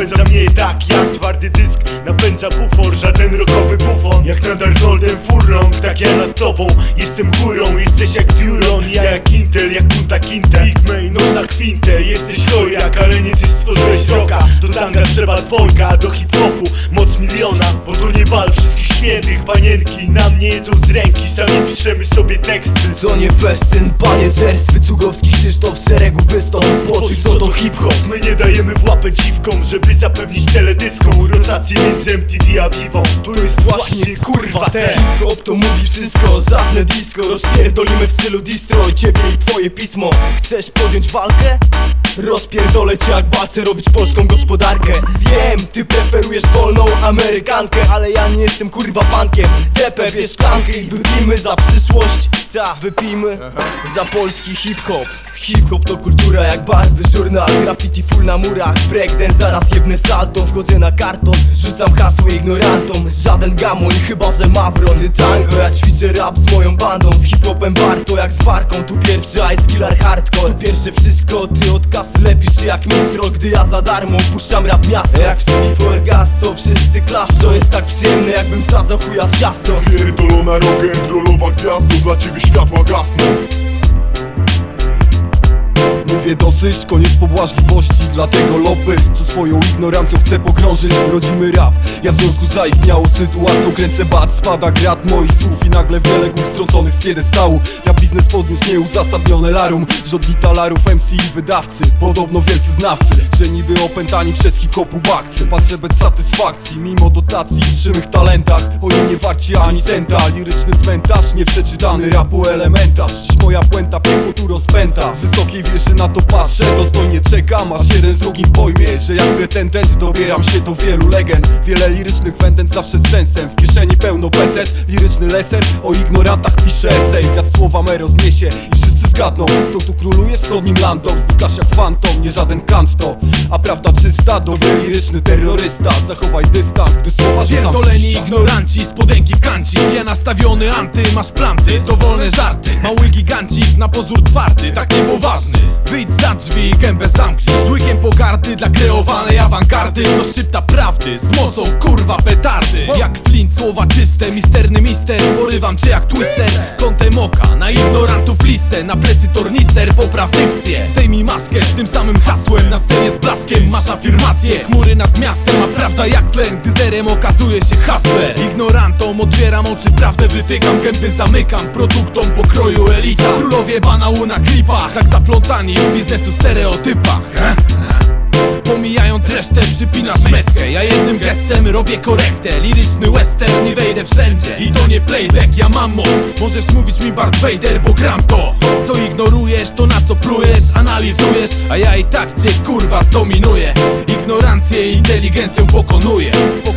napędza mnie tak jak twardy dysk. Napędza bufor, żaden rokowy bufon. Jak nad Arnoldem Furlong, tak ja nad tobą Jestem górą, jesteś jak Duron Ja jak Intel, jak Kunta Kinte Big May, nosa kwintę Jesteś chojak, ale nie ty stworzyłeś roka. Do tanga trzeba dwojga, do hip-hopu Moc miliona, bo to nie bal wszystkich świętych Panienki. Na mnie jedzą z ręki Sami piszemy sobie teksty. To nie festyn, panie czerstwy Cugowski Krzysztof szeregu wystąp. Poczuć co to hip-hop? My nie dajemy dziwkom, żeby zapewnić teledyską Rotację między MTV a Vivą To jest właśnie kurwa ten Hip-hop to mówi wszystko, żadne disco Rozpierdolimy w stylu distro. Ciebie i twoje pismo. Chcesz podjąć walkę? Rozpierdolę cię jak balce robić polską gospodarkę. Wiem, ty preferujesz wolną amerykankę Ale ja nie jestem kurwa pankiem. Tepę bierz szklankę i wypijmy za przyszłość Ta, wypijmy. Za polski hip-hop. Hip-hop to kultura jak barwy żurnal Graffiti full na murach. Breakdance zaraz jebny salto. Wchodzę na karton. Rzucam hasło ignorantom. Żaden gamoń chyba że ma brony tango Ja ćwiczę rap z moją bandą. Z hip-hopem warto jak z warką. Tu pierwszy ice killer hardcore. Tu pierwsze wszystko Ty od kasy lepisz się jak mistrol. Gdy ja za darmo puszczam rap miasto. Jak w Steve Forgas to wszyscy klaszczą. Jest tak przyjemne jakbym sadzał chuja w ciasto. Pierdolona rock'n'rollowa gwiazdo. Dla ciebie ich werd mal Gas. Mówię dosyć, koniec pobłażliwości Dlatego lopy, co swoją ignorancją chce pogrążyć Rodzimy rap, ja w związku z zaistniałą sytuacją Kręcę bat, spada grat moich słów I nagle wiele głów strąconych z piedestału. Rap biznes podniósł nieuzasadnione larum Żodni talarów MC i wydawcy Podobno wielcy znawcy, że niby opętani przez hip-hopu bakcy. Patrzę bez satysfakcji, mimo dotacji przy mych talentach. Oni nie warci ani centa Liryczny cmentarz, nieprzeczytany rapu elementarz. Dziś moja puenta piekło tu rozpęta Z wysokiej wieży na to patrzę, dostojnie czekam Aż jeden z drugim pojmie, że jak pretendent Dobieram się do wielu legend. Wiele lirycznych wendent zawsze z sensem W kieszeni pełno bezet, liryczny leser O ignorantach piszę esej, wiatr słowa me rozniesie I wszyscy zgadną, kto tu króluje wschodnim landom Znikasz jak fantom, nie żaden kant to A prawda czysta, dobry liryczny terrorysta. Zachowaj dystans, gdy słowa Pierdoleni ignoranci, spodenki w kancik Ja nastawiony anty, masz planty, to wolne żarty. Mały gigancik, na pozór twardy, tak niepoważny. Wyjdź za drzwi, gębę zamknij. Z łykiem pogardy dla kreowanej awangardy. To szybta prawdy, z mocą kurwa petardy. Jak flint, słowa czyste, misterny mister. Porywam cię jak twister, kątem oka Na ignorantów listę, na plecy tornister Popraw dykcję, zdejmij maskę Z tym samym hasłem, na scenie z blaskiem. Masz afirmację, chmury nad miastem A prawda jak tlen, gdy zerem okazuje się hasłem. Ignorantom otwieram oczy, prawdę wytykam Gęby zamykam, produktom pokroju elita. Królowie banału na klipach Jak zaplątani w biznesu stereotypach? Pomijając resztę przypinasz metkę. Ja jednym gestem robię korektę. Liryczny western nie wejdę wszędzie. I to nie playback, ja mam moc. Możesz mówić mi Bart Vader, bo gram to. Co ignorujesz, to na co plujesz? Analizujesz, a ja i tak cię kurwa zdominuję. Ignorancję inteligencją pokonuję Pokonuję